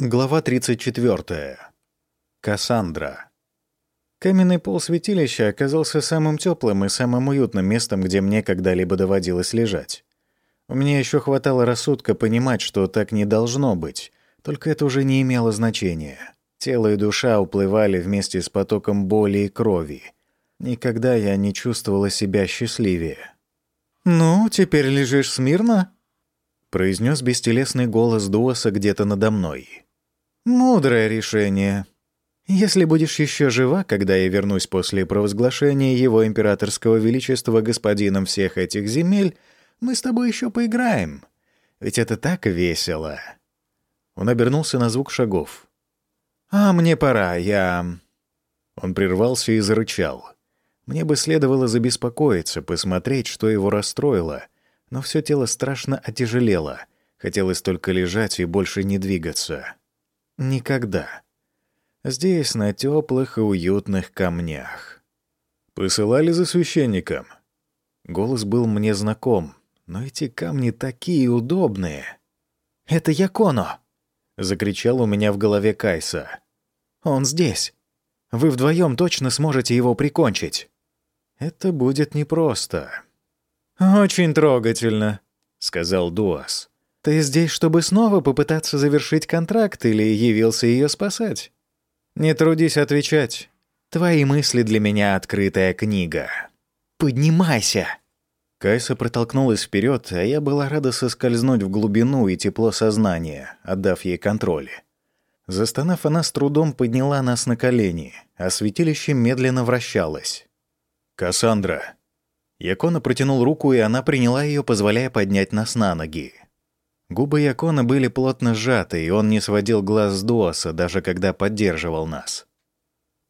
Глава 34. Кассандра. Каменный пол святилища оказался самым теплым и самым уютным местом, где мне когда-либо доводилось лежать. У меня еще хватало рассудка понимать, что так не должно быть, только это уже не имело значения. Тело и душа уплывали вместе с потоком боли и крови. Никогда я не чувствовала себя счастливее. «Ну, теперь лежишь смирно?» — произнес бестелесный голос Дуаса где-то надо мной. Мудрое решение. Если будешь еще жива, когда я вернусь после провозглашения его императорского величества господином всех этих земель, мы с тобой еще поиграем. Ведь это так весело. Он обернулся на звук шагов. «А мне пора, я...» Он прервался и зарычал. Мне бы следовало забеспокоиться, посмотреть, что его расстроило, но все тело страшно отяжелело. Хотелось только лежать и больше не двигаться. Никогда. Здесь, на теплых и уютных камнях. Посылали за священником. Голос был мне знаком, но эти камни такие удобные. «Это Яконо!» — закричал у меня в голове Кайса. «Он здесь. Вы вдвоем точно сможете его прикончить». «Это будет непросто». «Очень трогательно», — сказал Дуас. Ты здесь, чтобы снова попытаться завершить контракт или явился ее спасать? Не трудись отвечать. Твои мысли для меня открытая книга. Поднимайся!» Кайса протолкнулась вперед, а я была рада соскользнуть в глубину и тепло сознания, отдав ей контроль. Застонав, она с трудом подняла нас на колени, а святилище медленно вращалось. «Кассандра!» Якона протянул руку, и она приняла ее, позволяя поднять нас на ноги. Губы Якона были плотно сжаты, и он не сводил глаз с Дуаса, даже когда поддерживал нас.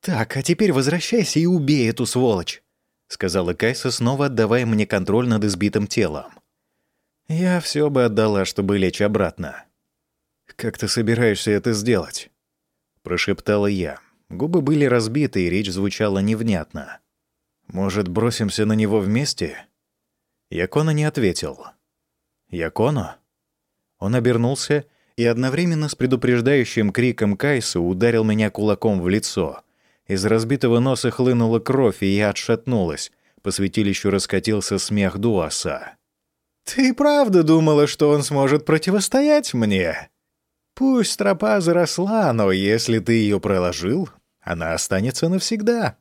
«Так, а теперь возвращайся и убей эту сволочь», — сказала Кайса, снова отдавая мне контроль над избитым телом. «Я все бы отдала, чтобы лечь обратно». «Как ты собираешься это сделать?» — прошептала я. Губы были разбиты, и речь звучала невнятно. «Может, бросимся на него вместе?» Якона не ответил. «Яконо?» Он обернулся и одновременно с предупреждающим криком Кайсу ударил меня кулаком в лицо. Из разбитого носа хлынула кровь, и я отшатнулась. По святилищу раскатился смех Дуаса. «Ты правда думала, что он сможет противостоять мне? Пусть тропа заросла, но если ты ее проложил, она останется навсегда».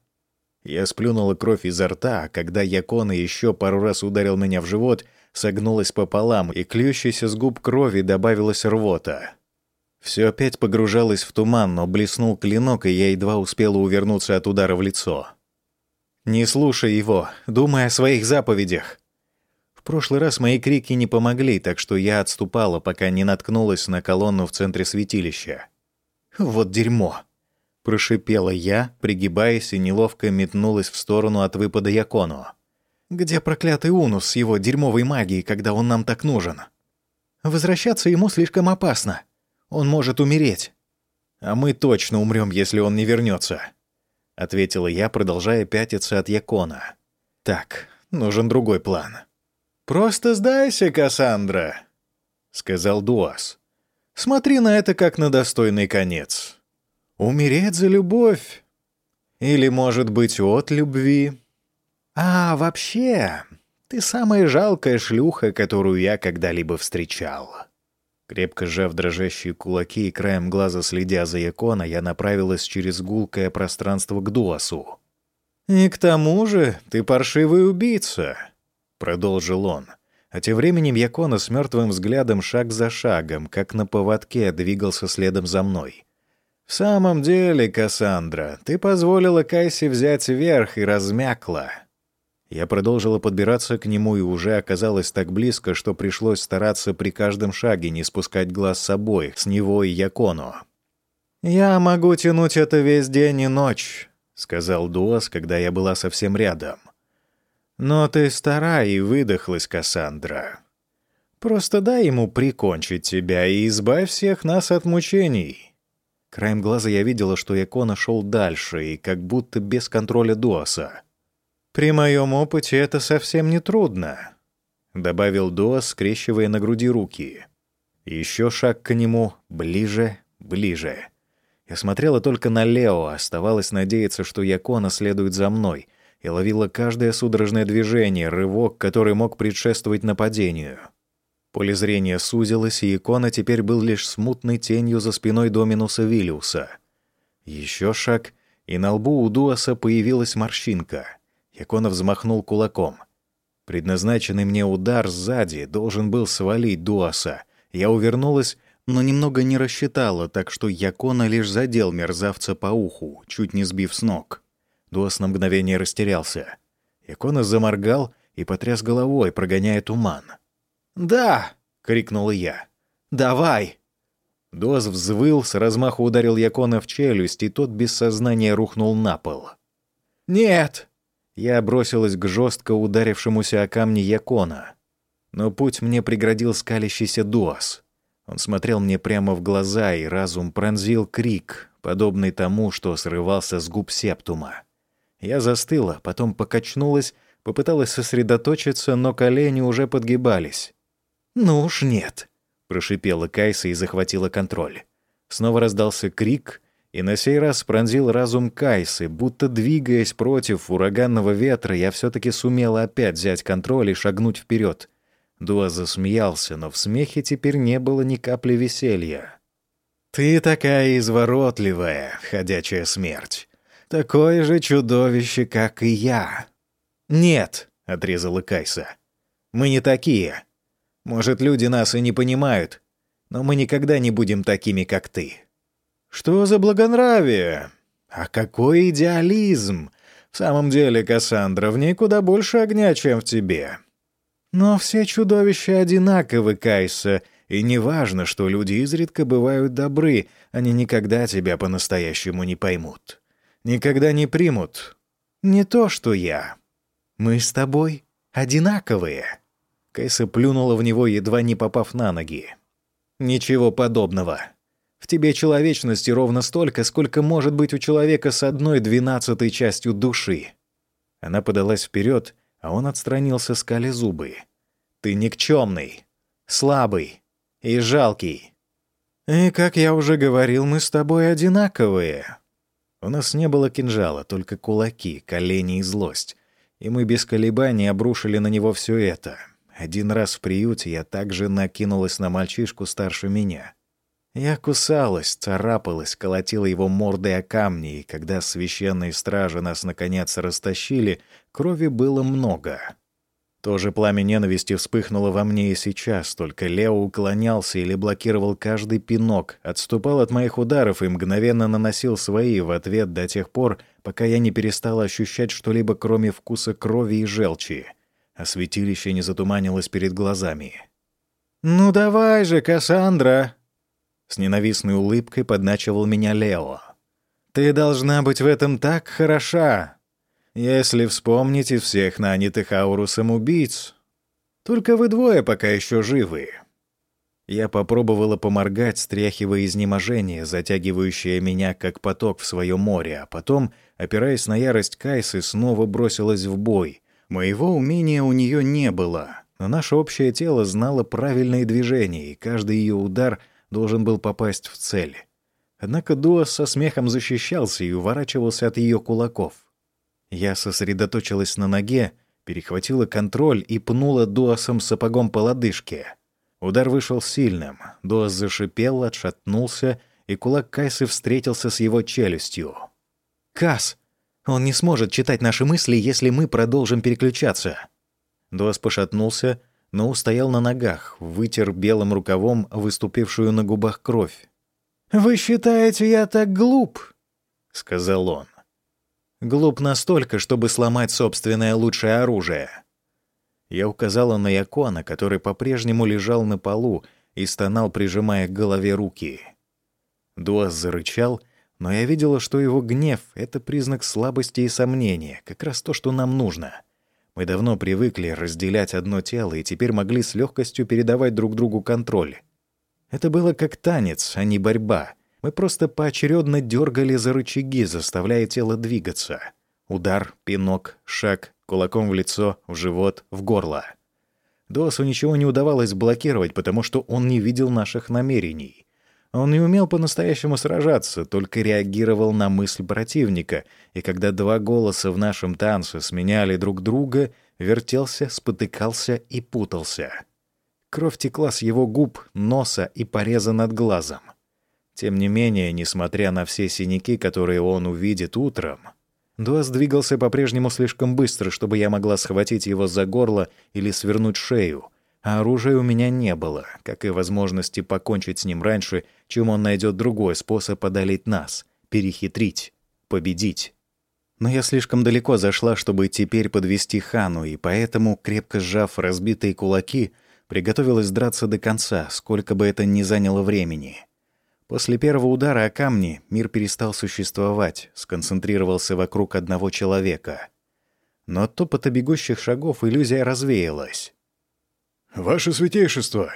Я сплюнула кровь изо рта, а когда Якона еще пару раз ударил меня в живот — согнулась пополам, и клющейся с губ крови добавилась рвота. Все опять погружалось в туман, но блеснул клинок, и я едва успела увернуться от удара в лицо. «Не слушай его, думай о своих заповедях». В прошлый раз мои крики не помогли, так что я отступала, пока не наткнулась на колонну в центре святилища. «Вот дерьмо!» — прошипела я, пригибаясь и неловко метнулась в сторону от выпада Якону. Где проклятый Унус с его дерьмовой магией, когда он нам так нужен? Возвращаться ему слишком опасно. Он может умереть. А мы точно умрем, если он не вернется, ответила я, продолжая пятиться от Якона. Так, нужен другой план. Просто сдайся, Кассандра, сказал Дуас. Смотри на это как на достойный конец. Умереть за любовь. Или, может быть, от любви. «А вообще, ты самая жалкая шлюха, которую я когда-либо встречал». Крепко сжав дрожащие кулаки и краем глаза следя за Якона, я направилась через гулкое пространство к Дуасу. «И к тому же ты паршивый убийца», — продолжил он. А тем временем Якона с мертвым взглядом шаг за шагом, как на поводке, двигался следом за мной. «В самом деле, Кассандра, ты позволила Кайсе взять верх и размякла. Я продолжила подбираться к нему и уже оказалась так близко, что пришлось стараться при каждом шаге не спускать глаз с обоих, с него и Якону. «Я могу тянуть это весь день и ночь», — сказал Дуас, когда я была совсем рядом. «Но ты стара и выдохлась, Кассандра. Просто дай ему прикончить тебя и избавь всех нас от мучений». Краем глаза я видела, что Якона шел дальше и как будто без контроля Дуаса. «При моем опыте это совсем не трудно», — добавил Дуа, скрещивая на груди руки. Еще шаг к нему, ближе, ближе. Я смотрела только на Лео, оставалось надеяться, что Якона следует за мной, и ловила каждое судорожное движение, рывок, который мог предшествовать нападению. Поле зрения сузилось, и икона теперь был лишь смутной тенью за спиной Доминуса Виллиуса. Еще шаг, и на лбу у Дуаса появилась морщинка. Якона взмахнул кулаком. Предназначенный мне удар сзади должен был свалить Дуаса. Я увернулась, но немного не рассчитала, так что Якона лишь задел мерзавца по уху, чуть не сбив с ног. Дуас на мгновение растерялся. Якона заморгал и потряс головой, прогоняя туман. «Да!» — крикнула я. «Давай!» Дуас взвыл, с размаху ударил Якона в челюсть, и тот без сознания рухнул на пол. «Нет!» Я бросилась к жестко ударившемуся о камни Якона. Но путь мне преградил скалящийся Дуас. Он смотрел мне прямо в глаза, и разум пронзил крик, подобный тому, что срывался с губ септума. Я застыла, потом покачнулась, попыталась сосредоточиться, но колени уже подгибались. «Ну уж нет», — прошипела Кайса и захватила контроль. Снова раздался крик, и на сей раз пронзил разум Кайсы, будто двигаясь против ураганного ветра, я все-таки сумела опять взять контроль и шагнуть вперед. Дуа засмеялся, но в смехе теперь не было ни капли веселья. «Ты такая изворотливая, ходячая смерть такое же чудовище, как и я». «Нет», — отрезала Кайса. «Мы не такие. Может, люди нас и не понимают, но мы никогда не будем такими, как ты». «Что за благонравие? А какой идеализм! В самом деле, Кассандра, в ней куда больше огня, чем в тебе». «Но все чудовища одинаковы, Кайса, и не важно, что люди изредка бывают добры, они никогда тебя по-настоящему не поймут никогда не примут. Не то, что я. Мы с тобой одинаковые». Кайса плюнула в него, едва не попав на ноги. «Ничего подобного. Тебе человечности ровно столько, сколько может быть у человека с одной двенадцатой частью души». Она подалась вперед, а он отстранился, скали зубы. «Ты никчемный, слабый и жалкий. И, как я уже говорил, мы с тобой одинаковые. У нас не было кинжала, только кулаки, колени и злость. И мы без колебаний обрушили на него все это. Один раз в приюте я также накинулась на мальчишку старше меня. Я кусалась, царапалась, колотила его мордой о камни, и когда священные стражи нас наконец растащили, крови было много. То же пламя ненависти вспыхнуло во мне и сейчас, только Лео уклонялся или блокировал каждый пинок, отступал от моих ударов и мгновенно наносил свои в ответ до тех пор, пока я не перестала ощущать что-либо кроме вкуса крови и желчи, а святилище не затуманилось перед глазами. «Ну давай же, Кассандра!» С ненавистной улыбкой подначивал меня Лео. «Ты должна быть в этом так хороша, если вспомните всех нанятых Аурусом убийц. Только вы двое пока еще живы. Я попробовала поморгать, стряхивая изнеможение, затягивающее меня как поток в свое море, а потом, опираясь на ярость Кайсы, снова бросилась в бой. Моего умения у нее не было, но наше общее тело знало правильные движения, и каждый ее удар должен был попасть в цель. Однако Дуас со смехом защищался и уворачивался от ее кулаков. Я сосредоточилась на ноге, перехватила контроль и пнула Дуасом сапогом по лодыжке. Удар вышел сильным. Дуас зашипел, отшатнулся, и кулак Кайсы встретился с его челюстью. «Кас! Он не сможет читать наши мысли, если мы продолжим переключаться!» Дуас пошатнулся, но устоял на ногах, вытер белым рукавом выступившую на губах кровь. «Вы считаете, я так глуп?» — сказал он. Глуп настолько, чтобы сломать собственное лучшее оружие. Я указала на Якона, который по-прежнему лежал на полу и стонал, прижимая к голове руки. Дуас зарычал, но я видела, что его гнев — это признак слабости и сомнения, как раз то, что нам нужно. Мы давно привыкли разделять одно тело и теперь могли с легкостью передавать друг другу контроль. Это было как танец, а не борьба — мы просто поочередно дергали за рычаги, заставляя тело двигаться. Удар, пинок, шаг, кулаком в лицо, в живот, в горло. Досу ничего не удавалось блокировать, потому что он не видел наших намерений. Он не умел по-настоящему сражаться, только реагировал на мысль противника, и когда два голоса в нашем танце сменяли друг друга, вертелся, спотыкался и путался. Кровь текла с его губ, носа и пореза над глазом. Тем не менее, несмотря на все синяки, которые он увидит утром, Дуас двигался по-прежнему слишком быстро, чтобы я могла схватить его за горло или свернуть шею — а оружия у меня не было, как и возможности покончить с ним раньше, чем он найдет другой способ одолеть нас, перехитрить, победить. Но я слишком далеко зашла, чтобы теперь подвести Хану, и поэтому, крепко сжав разбитые кулаки, приготовилась драться до конца, сколько бы это ни заняло времени. После первого удара о камни мир перестал существовать, сконцентрировался вокруг одного человека. Но от топота бегущих шагов иллюзия развеялась. «Ваше святейшество!»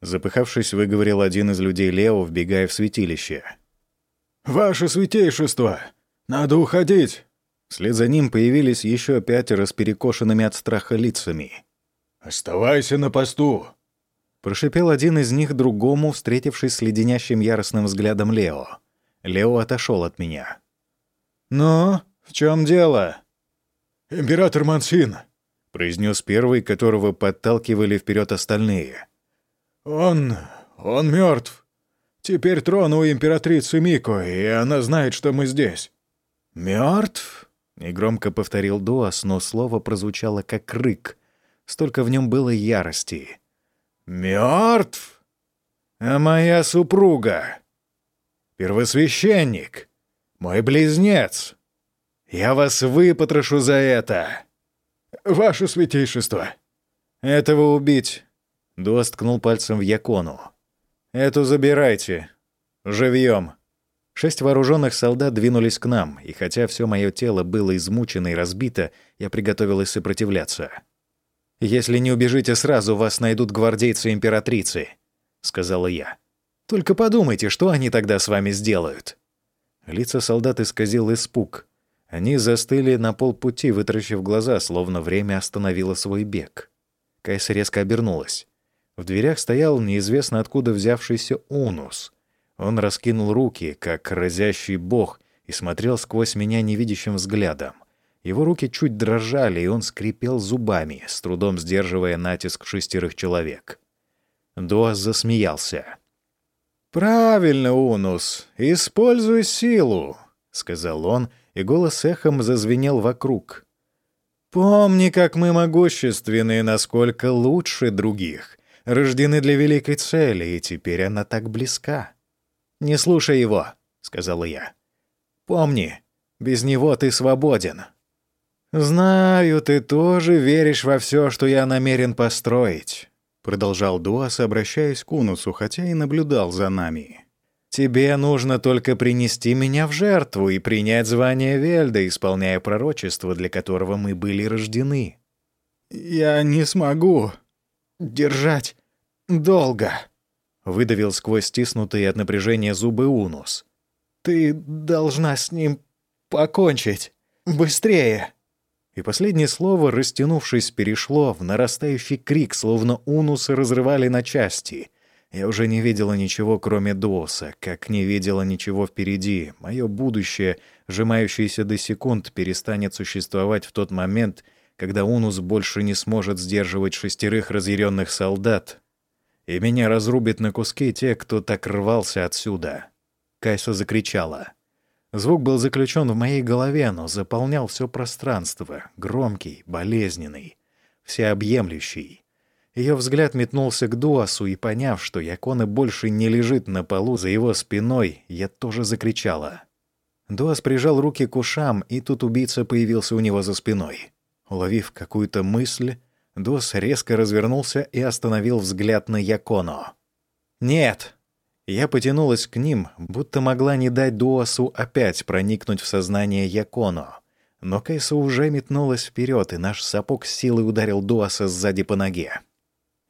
Запыхавшись, выговорил один из людей Лео, вбегая в святилище. «Ваше святейшество! Надо уходить!» Вслед за ним появились еще пятеро с перекошенными от страха лицами. «Оставайся на посту!» Прошипел один из них другому, встретившись с леденящим яростным взглядом Лео. Лео отошел от меня. «Ну, в чем дело?» «Император Мансин — произнес первый, которого подталкивали вперед остальные. «Он... он мертв. Теперь трон у императрицы Мико, и она знает, что мы здесь». «Мертв?» — негромко повторил Дуас, но слово прозвучало как рык. Столько в нем было ярости. «Мертв? А моя супруга? Первосвященник? Мой близнец? Я вас выпотрошу за это!» «Ваше святейшество!» «Этого убить!» Дуас ткнул пальцем в Якону. «Эту забирайте. Живьем!» Шесть вооруженных солдат двинулись к нам, и хотя все мое тело было измучено и разбито, я приготовилась сопротивляться. «Если не убежите сразу, вас найдут гвардейцы императрицы», — сказала я. «Только подумайте, что они тогда с вами сделают». Лица солдат исказил испуг, они застыли на полпути, вытаращив глаза, словно время остановило свой бег. Кайса резко обернулась. В дверях стоял неизвестно откуда взявшийся Унус. Он раскинул руки, как разящий бог, и смотрел сквозь меня невидящим взглядом. Его руки чуть дрожали, и он скрипел зубами, с трудом сдерживая натиск шестерых человек. Дуас засмеялся. «Правильно, Унус, используй силу», — сказал он, и голос эхом зазвенел вокруг. «Помни, как мы могущественны и насколько лучше других, рождены для великой цели, и теперь она так близка». «Не слушай его», — сказала я. «Помни, без него ты свободен». «Знаю, ты тоже веришь во все, что я намерен построить», — продолжал Дуас, обращаясь к Унусу, хотя и наблюдал за нами. Тебе нужно только принести меня в жертву и принять звание Вельда, исполняя пророчество, для которого мы были рождены. Я не смогу держать долго, выдавил сквозь стиснутые от напряжения зубы Унус. Ты должна с ним покончить быстрее. И последнее слово, растянувшись, перешло в нарастающий крик, словно Унусы разрывали на части — я уже не видела ничего, кроме Доса, как не видела ничего впереди. Мое будущее, сжимающееся до секунд, перестанет существовать в тот момент, когда Унус больше не сможет сдерживать шестерых разъяренных солдат, и меня разрубит на куски те, кто так рвался отсюда. Кайса закричала. Звук был заключен в моей голове, но заполнял все пространство, громкий, болезненный, всеобъемлющий. Ее взгляд метнулся к Дуасу, и, поняв, что Якона больше не лежит на полу за его спиной, я тоже закричала. Дуас прижал руки к ушам, и тут убийца появился у него за спиной. Уловив какую-то мысль, Дуас резко развернулся и остановил взгляд на Яконо. «Нет!» Я потянулась к ним, будто могла не дать Дуасу опять проникнуть в сознание Яконо. Но Кайса уже метнулась вперед, и наш сапог силой ударил Дуаса сзади по ноге.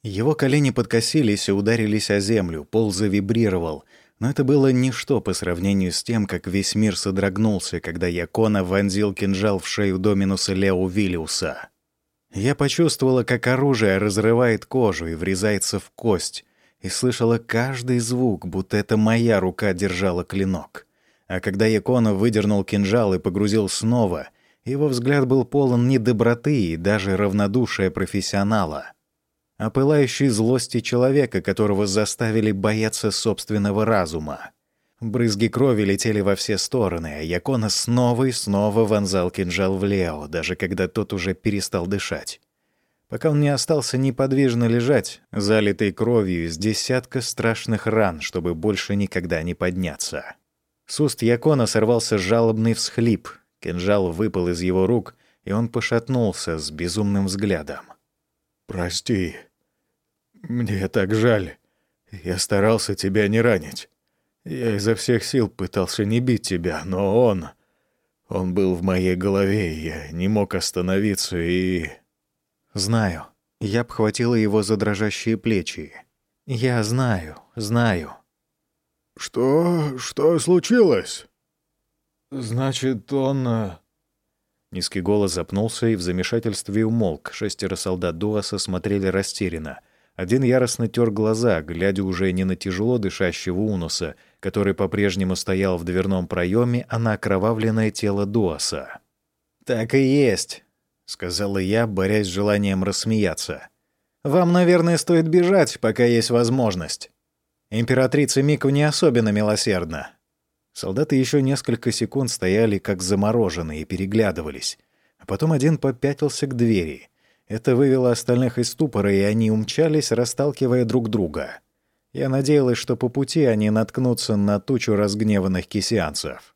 Его колени подкосились и ударились о землю, пол завибрировал, но это было ничто по сравнению с тем, как весь мир содрогнулся, когда Якона вонзил кинжал в шею Доминуса Лео Виллиуса. Я почувствовала, как оружие разрывает кожу и врезается в кость, и слышала каждый звук, будто это моя рука держала клинок. А когда Якона выдернул кинжал и погрузил снова, его взгляд был полон недоброты и даже равнодушия профессионала, а пылающей злости человека, которого заставили бояться собственного разума. Брызги крови летели во все стороны, а Якона снова и снова вонзал кинжал в Лео, даже когда тот уже перестал дышать. Пока он не остался неподвижно лежать, залитый кровью из десятка страшных ран, чтобы больше никогда не подняться. С уст Якона сорвался жалобный всхлип, кинжал выпал из его рук, и он пошатнулся с безумным взглядом. «Прости. Мне так жаль. Я старался тебя не ранить. Я изо всех сил пытался не бить тебя, но он... Он был в моей голове, и я не мог остановиться и...» «Знаю». Я обхватила его за дрожащие плечи. «Я знаю, знаю». «Что... что случилось?» «Значит, он...» э, Низкий голос запнулся и в замешательстве умолк. Шестеро солдат Дуаса смотрели растерянно. Один яростно тер глаза, глядя уже не на тяжело дышащего Унуса, который по-прежнему стоял в дверном проеме, а на окровавленное тело Дуаса. «Так и есть», — сказала я, борясь с желанием рассмеяться. «Вам, наверное, стоит бежать, пока есть возможность. Императрица Мику не особенно милосердна». Солдаты еще несколько секунд стояли как замороженные и переглядывались, а потом один попятился к двери — это вывело остальных из ступора, и они умчались, расталкивая друг друга. Я надеялась, что по пути они наткнутся на тучу разгневанных кисианцев.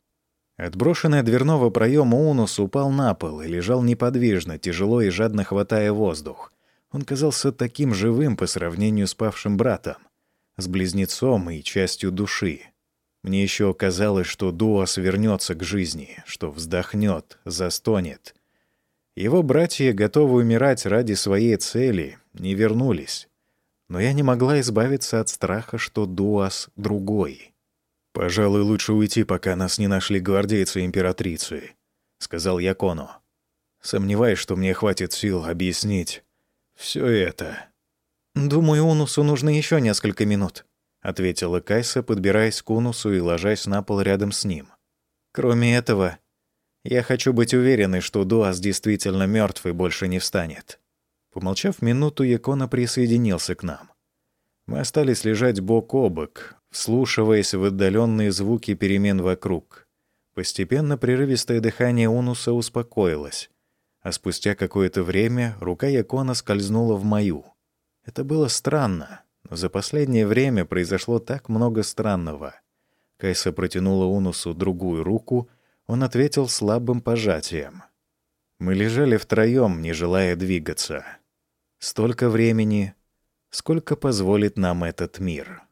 Отброшенный от дверного проема Унус упал на пол и лежал неподвижно, тяжело и жадно хватая воздух. Он казался таким живым по сравнению с павшим братом, с близнецом и частью души. Мне еще казалось, что Дуас вернется к жизни, что вздохнет, застонет — его братья, готовы умирать ради своей цели, не вернулись. Но я не могла избавиться от страха, что Дуас другой. «Пожалуй, лучше уйти, пока нас не нашли гвардейцы императрицы», — сказал Якону. «Сомневаюсь, что мне хватит сил объяснить все это». «Думаю, Унусу нужно еще несколько минут», — ответила Кайса, подбираясь к Унусу и ложась на пол рядом с ним. «Кроме этого, я хочу быть уверенной, что Дуас действительно мертв и больше не встанет. Помолчав минуту, Якона присоединился к нам. Мы остались лежать бок о бок, вслушиваясь в отдаленные звуки перемен вокруг. Постепенно прерывистое дыхание Унуса успокоилось, а спустя какое-то время рука Якона скользнула в мою. Это было странно, но за последнее время произошло так много странного. Кайса протянула Унусу другую руку — он ответил слабым пожатием. Мы лежали втроем, не желая двигаться. Столько времени, сколько позволит нам этот мир.